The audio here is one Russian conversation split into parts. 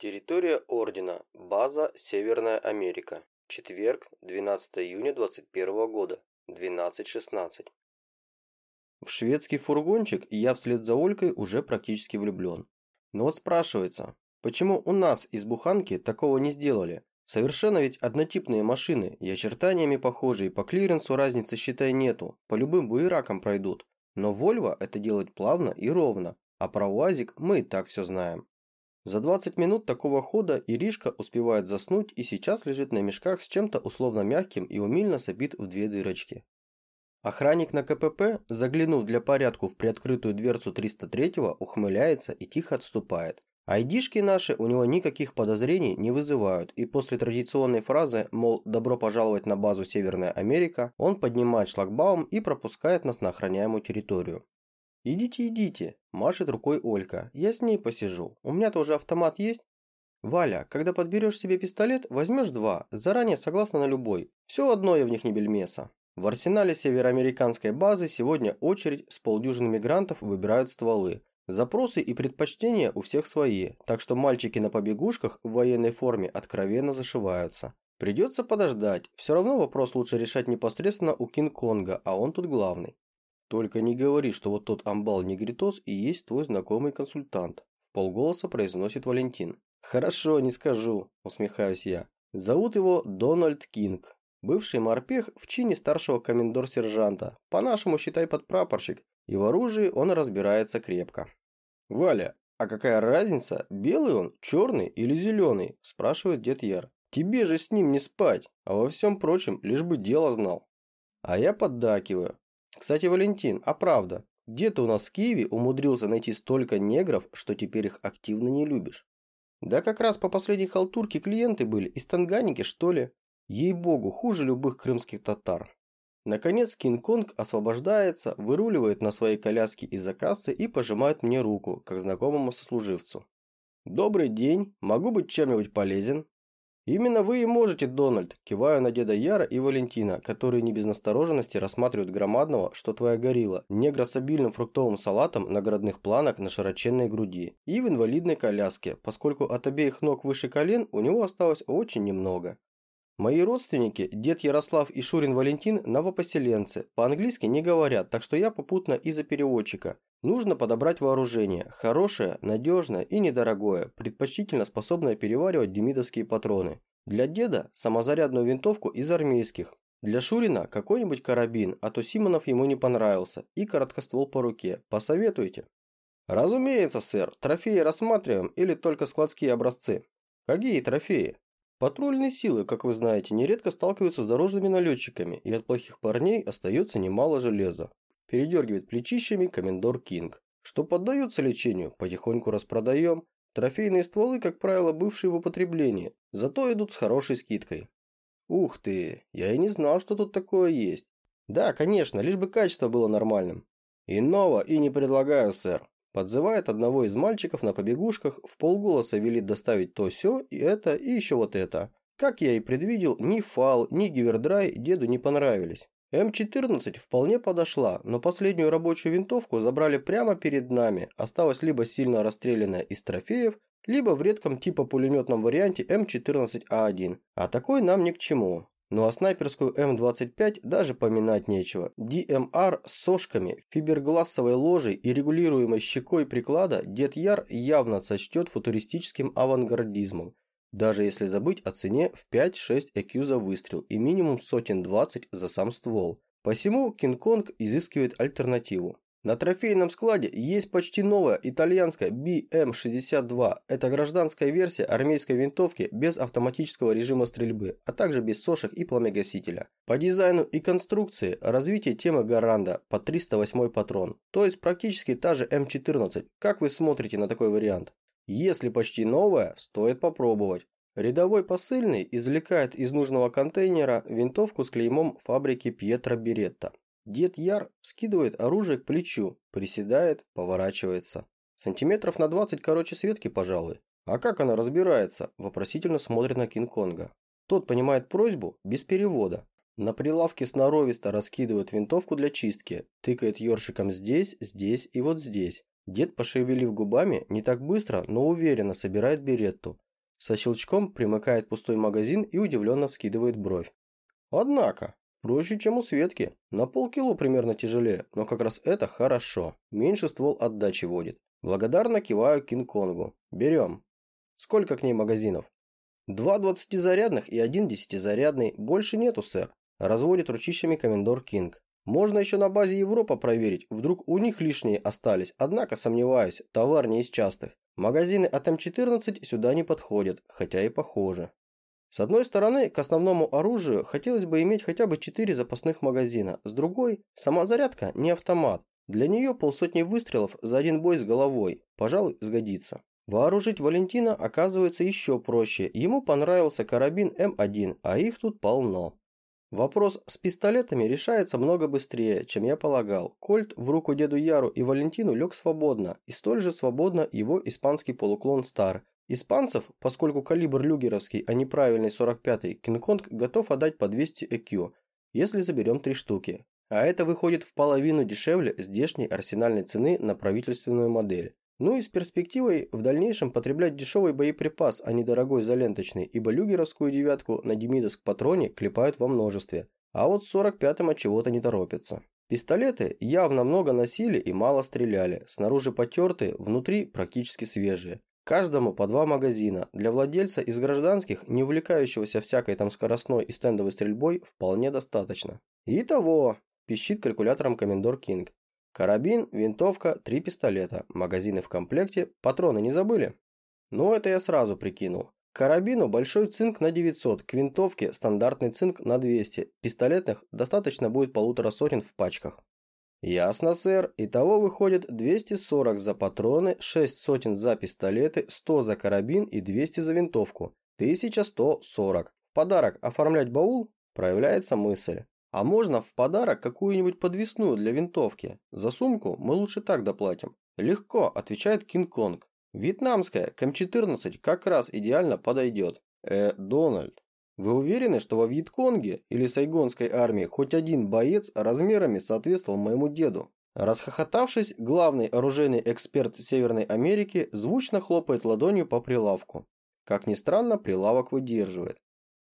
Территория Ордена. База Северная Америка. Четверг, 12 июня 21 года. 12.16. В шведский фургончик я вслед за Олькой уже практически влюблен. Но вот спрашивается, почему у нас из буханки такого не сделали? Совершенно ведь однотипные машины, и очертаниями похожие, по клиренсу разницы, считай, нету, по любым буеракам пройдут. Но Вольво это делает плавно и ровно, а про УАЗик мы и так все знаем. За 20 минут такого хода Иришка успевает заснуть и сейчас лежит на мешках с чем-то условно мягким и умильно собит в две дырочки. Охранник на КПП, заглянув для порядку в приоткрытую дверцу 303-го, ухмыляется и тихо отступает. Айдишки наши у него никаких подозрений не вызывают, и после традиционной фразы, мол, добро пожаловать на базу Северная Америка, он поднимает шлагбаум и пропускает нас на охраняемую территорию. «Идите, идите», – машет рукой Олька. «Я с ней посижу. У меня-то уже автомат есть». «Валя, когда подберешь себе пистолет, возьмешь два, заранее согласна на любой. Все одно я в них не бельмеса». В арсенале североамериканской базы сегодня очередь с полдюжины мигрантов выбирают стволы. Запросы и предпочтения у всех свои, так что мальчики на побегушках в военной форме откровенно зашиваются. Придется подождать, все равно вопрос лучше решать непосредственно у Кинг-Конга, а он тут главный. «Только не говори, что вот тот амбал-негритос и есть твой знакомый консультант», – в полголоса произносит Валентин. «Хорошо, не скажу», – усмехаюсь я. Зовут его Дональд Кинг. Бывший морпех в чине старшего комендор-сержанта, по-нашему считай подпрапорщик, и в оружии он разбирается крепко. «Валя, а какая разница, белый он, черный или зеленый?» – спрашивает дед Яр. «Тебе же с ним не спать, а во всем прочем лишь бы дело знал». А я поддакиваю. Кстати, Валентин, а правда, где ты у нас в Киеве умудрился найти столько негров, что теперь их активно не любишь? Да как раз по последней халтурке клиенты были из Танганики, что ли? Ей-богу, хуже любых крымских татар. Наконец Кинг-Конг освобождается, выруливает на своей коляске из-за кассы и пожимает мне руку, как знакомому сослуживцу. «Добрый день, могу быть чем-нибудь полезен?» «Именно вы и можете, Дональд», – киваю на деда Яра и Валентина, которые не без настороженности рассматривают громадного, что твоя горилла, негра с обильным фруктовым салатом на городных планах на широченной груди и в инвалидной коляске, поскольку от обеих ног выше колен у него осталось очень немного. Мои родственники, дед Ярослав и Шурин Валентин, новопоселенцы, по-английски не говорят, так что я попутно из-за переводчика. Нужно подобрать вооружение, хорошее, надежное и недорогое, предпочтительно способное переваривать демидовские патроны. Для деда самозарядную винтовку из армейских. Для Шурина какой-нибудь карабин, а то Симонов ему не понравился, и короткоствол по руке. Посоветуйте? Разумеется, сэр. Трофеи рассматриваем или только складские образцы? Какие трофеи? Патрульные силы, как вы знаете, нередко сталкиваются с дорожными налетчиками, и от плохих парней остается немало железа передергивает плечищами комендор Кинг. Что поддается лечению, потихоньку распродаем. Трофейные стволы, как правило, бывшие в употреблении, зато идут с хорошей скидкой. Ух ты, я и не знал, что тут такое есть. Да, конечно, лишь бы качество было нормальным. Иного и не предлагаю, сэр. Подзывает одного из мальчиков на побегушках, в полголоса велит доставить то все и это, и еще вот это. Как я и предвидел, ни фал, ни гивердрай деду не понравились. М14 вполне подошла, но последнюю рабочую винтовку забрали прямо перед нами, осталась либо сильно расстрелянная из трофеев, либо в редком типа пулеметном варианте М14А1, а такой нам ни к чему. Ну а снайперскую М25 даже поминать нечего. ДМР с сошками, фиберглассовой ложей и регулируемой щекой приклада дед Яр явно сочтет футуристическим авангардизмом, даже если забыть о цене в 5-6 EQ за выстрел и минимум сотен 20 за сам ствол. Посему Кинг-Конг изыскивает альтернативу. На трофейном складе есть почти новая итальянская BM62. Это гражданская версия армейской винтовки без автоматического режима стрельбы, а также без сошек и пламегасителя. По дизайну и конструкции развитие темы Гаранда по 308 патрон, то есть практически та же М14. Как вы смотрите на такой вариант? Если почти новая, стоит попробовать. Рядовой посыльный извлекает из нужного контейнера винтовку с клеймом фабрики Пьетро Беретта. Дед Яр скидывает оружие к плечу, приседает, поворачивается. Сантиметров на 20 короче Светки, пожалуй. А как она разбирается? Вопросительно смотрит на Кинг-Конга. Тот понимает просьбу без перевода. На прилавке сноровисто раскидывает винтовку для чистки, тыкает ёршиком здесь, здесь и вот здесь. Дед, пошевелив губами, не так быстро, но уверенно собирает беретту. Со щелчком примыкает пустой магазин и удивленно вскидывает бровь. Однако, проще, чем у Светки. На полкило примерно тяжелее, но как раз это хорошо. Меньше ствол отдачи водит. Благодарно киваю Кинг-Конгу. Берем. Сколько к ней магазинов? Два двадцатизарядных и один десятизарядный. Больше нету, сэр. Разводит ручищами комендор Кинг. Можно еще на базе Европа проверить, вдруг у них лишние остались, однако сомневаюсь, товар не из частых. Магазины от М14 сюда не подходят, хотя и похожи. С одной стороны, к основному оружию хотелось бы иметь хотя бы 4 запасных магазина, с другой, сама зарядка не автомат. Для нее полсотни выстрелов за один бой с головой, пожалуй, сгодится. Вооружить Валентина оказывается еще проще, ему понравился карабин М1, а их тут полно. Вопрос с пистолетами решается много быстрее, чем я полагал. Кольт в руку деду Яру и Валентину лег свободно, и столь же свободно его испанский полуклон Стар. Испанцев, поскольку калибр люгеровский, а не правильный 45-й, Кинг-Конг готов отдать по 200 EQ, если заберем три штуки. А это выходит в половину дешевле здешней арсенальной цены на правительственную модель. Ну и с перспективой в дальнейшем потреблять дешевый боеприпас, а не дорогой заленточный, ибо люгеровскую девятку на демидовск патроне клепают во множестве. А вот с 45-м от чего-то не торопятся. Пистолеты явно много носили и мало стреляли, снаружи потертые, внутри практически свежие. Каждому по два магазина. Для владельца из гражданских, не увлекающегося всякой там скоростной и стендовой стрельбой, вполне достаточно. Итого, пищит калькулятором комендор Кинг. Карабин, винтовка, три пистолета, магазины в комплекте, патроны не забыли? Ну, это я сразу прикинул. К карабину большой цинк на 900, к винтовке стандартный цинк на 200, пистолетных достаточно будет полутора сотен в пачках. Ясно, сэр. Итого выходит 240 за патроны, 6 сотен за пистолеты, 100 за карабин и 200 за винтовку. 1140. В подарок оформлять баул? Проявляется мысль. А можно в подарок какую-нибудь подвесную для винтовки? За сумку мы лучше так доплатим. Легко, отвечает Кинг-Конг. Вьетнамская к М14 как раз идеально подойдет. Э, Дональд, вы уверены, что во Вьетконге или Сайгонской армии хоть один боец размерами соответствовал моему деду? Расхохотавшись, главный оружейный эксперт Северной Америки звучно хлопает ладонью по прилавку. Как ни странно, прилавок выдерживает.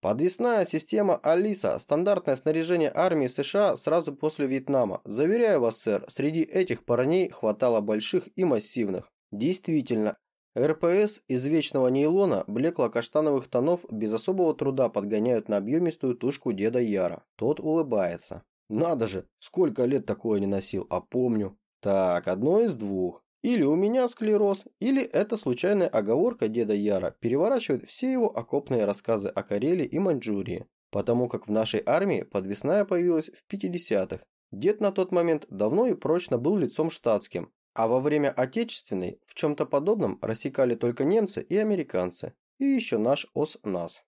Подвесная система Алиса – стандартное снаряжение армии США сразу после Вьетнама. Заверяю вас, сэр, среди этих парней хватало больших и массивных. Действительно, РПС из вечного нейлона блекло-каштановых тонов без особого труда подгоняют на объемистую тушку деда Яра. Тот улыбается. Надо же, сколько лет такое не носил, а помню. Так, одно из двух. Или у меня склероз, или это случайная оговорка деда Яра переворачивает все его окопные рассказы о Карелии и Маньчжурии, потому как в нашей армии подвесная появилась в 50-х. Дед на тот момент давно и прочно был лицом штатским, а во время Отечественной в чем-то подобном рассекали только немцы и американцы, и еще наш ОС-НАС.